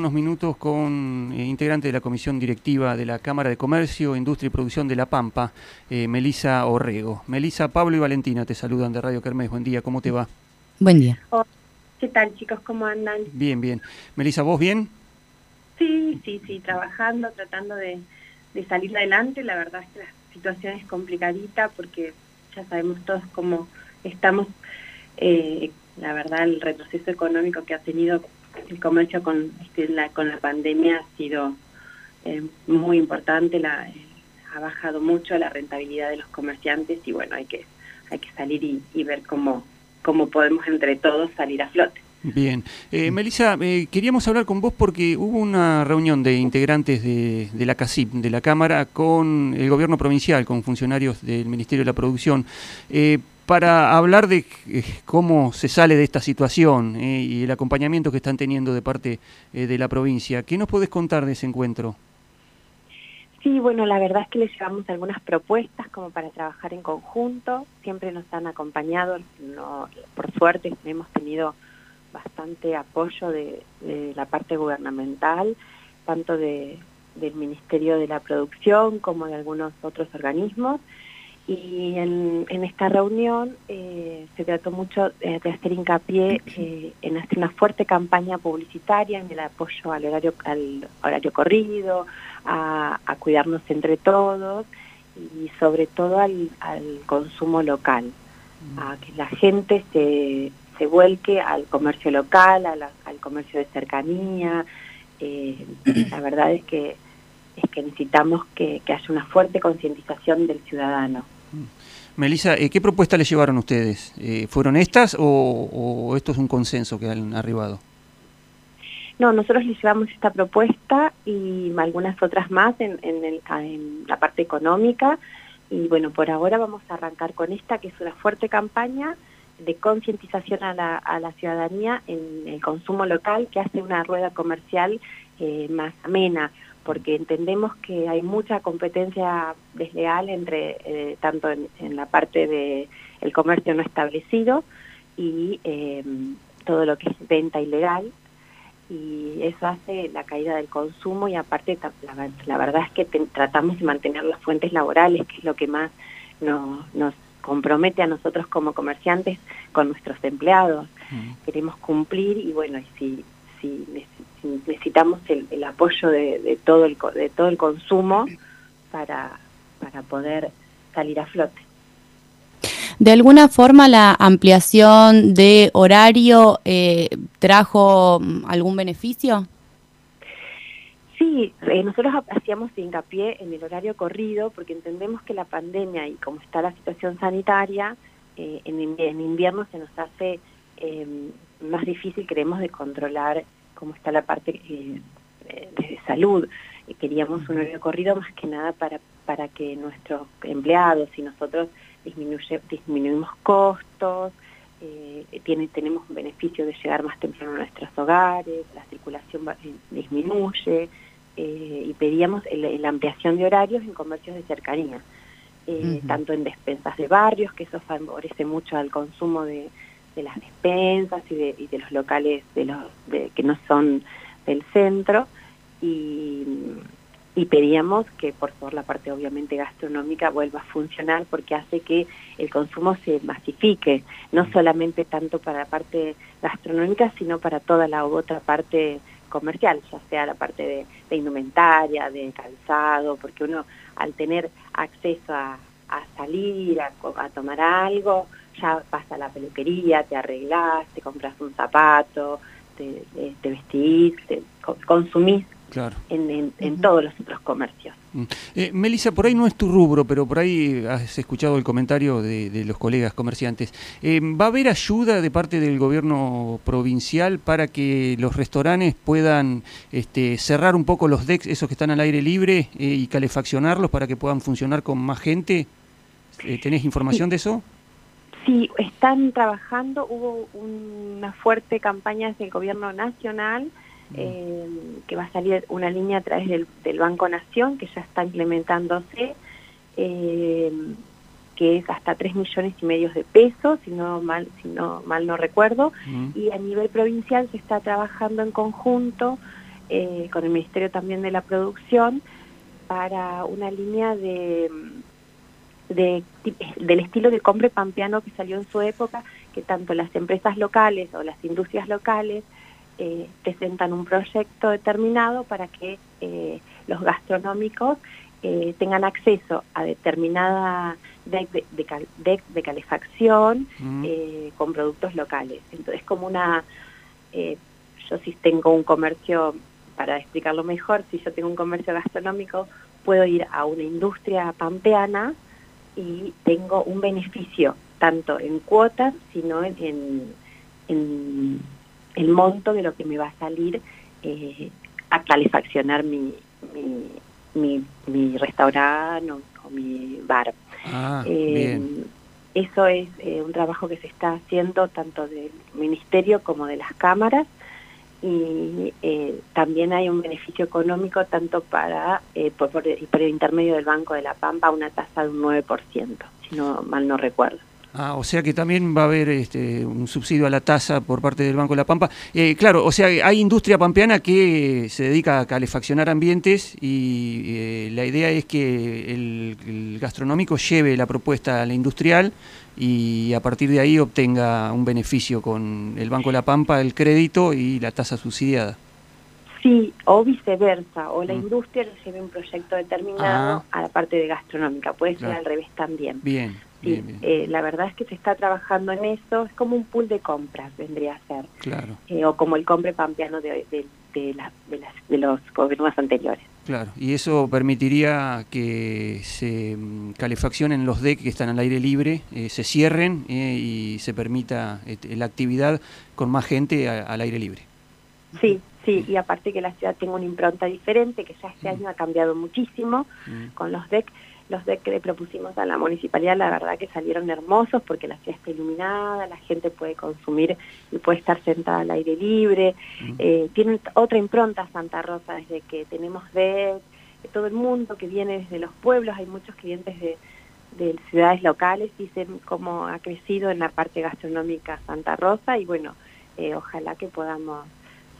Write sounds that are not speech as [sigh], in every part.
unos minutos con eh, integrante de la comisión directiva de la Cámara de Comercio, Industria y Producción de La Pampa, eh, Melisa Orrego. Melisa, Pablo y Valentina te saludan de Radio Kermés. Buen día, ¿cómo te va? Buen día. ¿Qué tal, chicos? ¿Cómo andan? Bien, bien. Melisa, ¿vos bien? Sí, sí, sí, trabajando, tratando de, salir adelante. La verdad es que la situación es complicadita porque ya sabemos todos cómo estamos. Eh, la verdad, el retroceso económico que ha tenido el comercio con, este, la, con la pandemia ha sido eh, muy importante, la, ha bajado mucho la rentabilidad de los comerciantes y bueno, hay que, hay que salir y, ver cómo, cómo podemos entre todos salir a flote. Bien. Eh, Melissa, eh, queríamos hablar con vos porque hubo una reunión de integrantes de, de, la CACIP, de la Cámara, con el gobierno provincial, con funcionarios del Ministerio de la Producción. Eh, para hablar de eh, cómo se sale de esta situación eh, y el acompañamiento que están teniendo de parte eh, de la provincia. ¿Qué nos podés contar de ese encuentro? Sí, bueno, la verdad es que les llevamos algunas propuestas como para trabajar en conjunto. Siempre nos han acompañado, no, por suerte hemos tenido bastante apoyo de, la parte gubernamental, tanto de, del Ministerio de la Producción como de algunos otros organismos. Y en, esta reunión eh, se trató mucho de hacer hincapié eh, en hacer una fuerte campaña publicitaria en el apoyo al horario, al horario corrido, a, cuidarnos entre todos y sobre todo al, consumo local, a que la gente se, se vuelque al comercio local, al comercio de cercanía. Eh, la verdad es que es que necesitamos que haya una fuerte concientización del ciudadano. Melissa, eh, ¿qué propuesta le llevaron ustedes? Eh, ¿Fueron estas o, esto es un consenso que han arribado? No, nosotros le llevamos esta propuesta y algunas otras más en, la parte económica. Y bueno, por ahora vamos a arrancar con esta, que es una fuerte campaña de concientización a la, ciudadanía en el consumo local, que hace una rueda comercial eh, más amena porque entendemos que hay mucha competencia desleal entre eh, tanto en, la parte de el comercio no establecido y eh, todo lo que es venta ilegal. Y eso hace la caída del consumo y aparte la, verdad es que tratamos de mantener las fuentes laborales que es lo que más nos compromete a nosotros como comerciantes con nuestros empleados. Queremos cumplir y bueno y si si necesitamos el, apoyo de, todo el, de todo el consumo para, para poder salir a flote. ¿De alguna forma la ampliación de horario eh, trajo mm, algún beneficio? Sí, eh, nosotros hacíamos hincapié en el horario corrido porque entendemos que la pandemia y como está la situación sanitaria, eh, en, en, invierno se nos hace más difícil, creemos, de controlar cómo está la parte eh, de salud. queríamos un horario corrido más que nada para, para que nuestros empleados y nosotros disminuye, disminuimos costos, eh, tiene, tenemos un beneficio de llegar más temprano a nuestros hogares, la circulación eh, disminuye eh, y pedíamos la ampliación de horarios en comercios de cercanía, tanto en despensas de barrios, que eso favorece mucho al consumo de, de las despensas y de, y de los locales de los que no son del centro. Y, y pedíamos que por favor la parte obviamente gastronómica vuelva a funcionar porque hace que el consumo se masifique, no solamente tanto para la parte gastronómica, sino para toda la otra parte comercial, ya sea la parte de, de indumentaria, de calzado, porque uno al tener acceso a, a salir, a, a tomar algo, ya vas a la peluquería, te arreglás, te compras un zapato, te, te vestís, te consumís en, en, todos los otros comercios. Mm. Eh, Melissa, por ahí no es tu rubro, pero por ahí has escuchado el comentario de, los colegas comerciantes. Eh, ¿Va a haber ayuda de parte del gobierno provincial para que los restaurantes puedan este, cerrar un poco los decks, esos que están al aire libre, eh, y calefaccionarlos para que puedan funcionar con más gente? Eh, ¿Tenés información de eso? Sí, están trabajando, hubo una fuerte campaña desde el gobierno nacional, eh, que va a salir una línea a través del, Banco Nación, que ya está implementándose, eh, que es hasta 3 millones y medio de pesos, si no mal, si no, mal no recuerdo, mm. y a nivel provincial se está trabajando en conjunto eh, con el Ministerio también de la Producción para una línea de, de, del estilo de compre pampeano que salió en su época, que tanto las empresas locales o las industrias locales eh, presentan un proyecto determinado para que eh, los gastronómicos eh, tengan acceso a determinada deck de, calefacción mm. con productos locales. Entonces, como una, yo si tengo un comercio, para explicarlo mejor, si yo tengo un comercio gastronómico, puedo ir a una industria pampeana y tengo un beneficio tanto en cuotas, sino en, en el monto de lo que me va a salir eh, a calefaccionar mi, mi, mi, restaurante o, mi bar. Ah, eh, eso es eh, un trabajo que se está haciendo tanto del ministerio como de las cámaras y también hay un beneficio económico tanto para por, por, por, el intermedio del Banco de la Pampa una tasa de un 9%, si no mal no recuerdo. Ah, o sea que también va a haber este, un subsidio a la tasa por parte del Banco de la Pampa. Eh, claro, o sea, hay industria pampeana que se dedica a calefaccionar ambientes y eh, la idea es que el, gastronómico lleve la propuesta a la industrial y a partir de ahí obtenga un beneficio con el Banco de la Pampa, el crédito y la tasa subsidiada. Sí, o viceversa, o la mm. industria lleve un proyecto determinado ah. a la parte de gastronómica, puede ser al revés también. Bien. Sí, eh, la verdad es que se está trabajando en eso, es como un pool de compras, vendría a ser. Claro. Eh, o como el compre pampeano de, de, de, de, los gobiernos anteriores. Claro, y eso permitiría que se mm, calefaccionen los DEC que están al aire libre, eh, se cierren y se permita este, la actividad con más gente al aire libre. Sí, sí, y aparte que la ciudad tenga una impronta diferente, que ya este mm. año ha cambiado muchísimo mm. con los DEC los DEC que le propusimos a la municipalidad, la verdad que salieron hermosos porque la ciudad está iluminada, la gente puede consumir y puede estar sentada al aire libre. Eh, tiene otra impronta Santa Rosa desde que tenemos DEC, todo el mundo que viene desde los pueblos, hay muchos clientes de, ciudades locales, dicen cómo ha crecido en la parte gastronómica Santa Rosa y bueno, eh, ojalá que podamos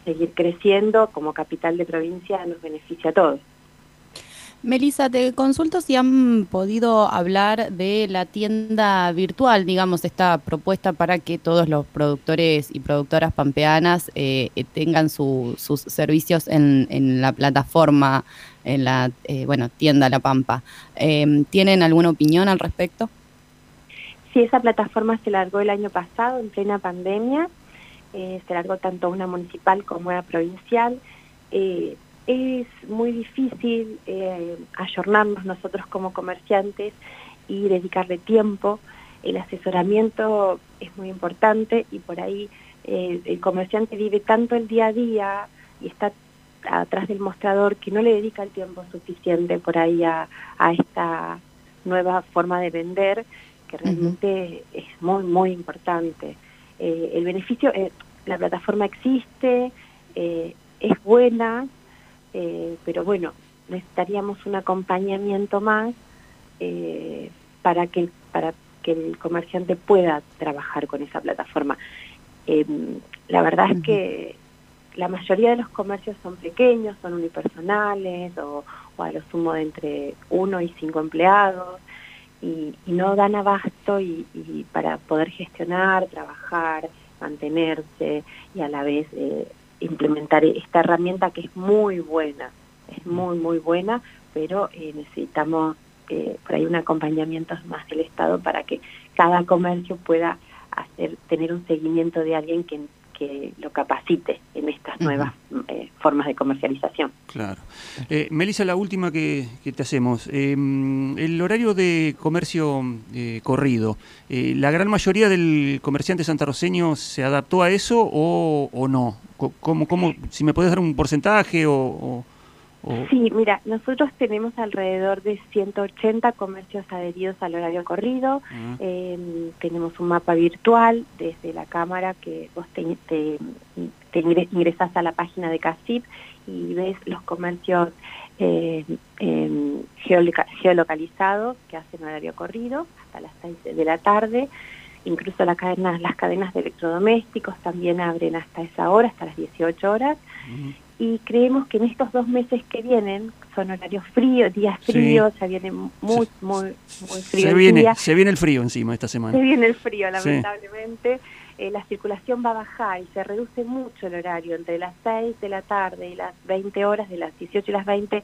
seguir creciendo como capital de provincia, nos beneficia a todos. Melissa, te consulto si han podido hablar de la tienda virtual, digamos, esta propuesta para que todos los productores y productoras pampeanas eh, eh, tengan sus servicios en, la plataforma, en la eh, bueno tienda La Pampa. Em, ¿Tienen alguna opinión al respecto? Sí, esa plataforma se largó el año pasado, en plena pandemia. se largó tanto una municipal como una provincial es muy difícil eh, ayornarnos nosotros como comerciantes y dedicarle tiempo. El asesoramiento es muy importante y por ahí eh, el comerciante vive tanto el día a día y está atrás del mostrador que no le dedica el tiempo suficiente por ahí a, esta nueva forma de vender que realmente es muy, muy importante. Eh, el beneficio, eh, la plataforma existe, es buena, eh, pero bueno, necesitaríamos un acompañamiento más eh, para que para que el comerciante pueda trabajar con esa plataforma. Eh, la verdad es que la mayoría de los comercios son pequeños, son unipersonales o, a lo sumo de entre uno y cinco empleados y, no dan abasto y, y, para poder gestionar, trabajar, mantenerse y a la vez implementar esta herramienta que es muy buena, es muy, muy buena, pero eh, necesitamos eh, por ahí un acompañamiento más del Estado para que cada comercio pueda hacer tener un seguimiento de alguien que, que lo capacite en estas nuevas eh, formas de comercialización. Claro. Eh, Melissa, la última que, te hacemos. Em, el horario de comercio corrido, ¿la gran mayoría del comerciante santarroceño se adaptó a eso o, o no? ¿Cómo, cómo, si me puedes dar un porcentaje o, Sí, mira, nosotros tenemos alrededor de 180 comercios adheridos al horario corrido, ah. em, tenemos un mapa virtual desde la cámara que vos te, te, ingresas a la página de CACIP y ves los comercios eh, geolocalizados que hacen horario corrido hasta las 6 de la tarde incluso las cadenas de electrodomésticos también abren hasta esa hora, hasta las 18 horas. Y creemos que en estos dos meses que vienen, son horarios fríos, días fríos, ya viene muy, muy, muy frío. Se viene, se viene el frío encima esta semana. Se viene el frío, lamentablemente. Eh, la circulación va a bajar y se reduce mucho el horario. Entre las 6 de la tarde y las 20 horas, de las 18 y las 20,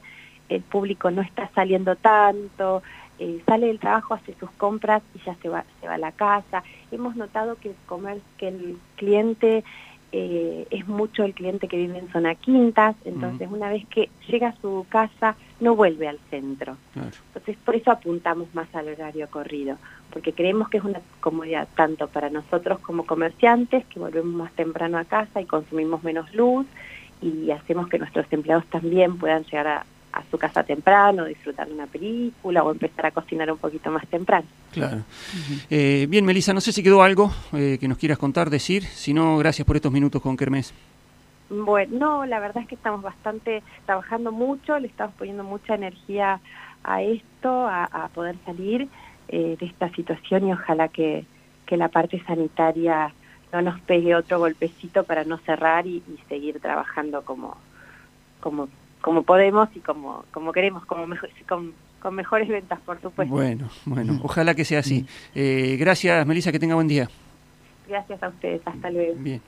el público no está saliendo tanto, eh, sale del trabajo, hace sus compras y ya se va, se va a la casa. Hemos notado que el, comer, que el cliente eh, es mucho el cliente que vive en zona quintas, entonces una vez que llega a su casa no vuelve al centro. Entonces por eso apuntamos más al horario corrido, porque creemos que es una comodidad tanto para nosotros como comerciantes, que volvemos más temprano a casa y consumimos menos luz y hacemos que nuestros empleados también puedan llegar a, a su casa temprano, disfrutar de una película o empezar a cocinar un poquito más temprano. Claro. Eh, bien, Melissa, no sé si quedó algo eh, que nos quieras contar, decir. Si no, gracias por estos minutos con Kermés. Bueno, no, la verdad es que estamos bastante trabajando mucho, le estamos poniendo mucha energía a esto, a, poder salir eh, de esta situación y ojalá que, que la parte sanitaria no nos pegue otro golpecito para no cerrar y, y seguir trabajando como, como como podemos y como, como queremos, como mejor, con, con mejores ventas, por supuesto. Bueno, bueno, [laughs] ojalá que sea así. Eh, gracias, Melissa, que tenga buen día. Gracias a ustedes, hasta luego. Bien.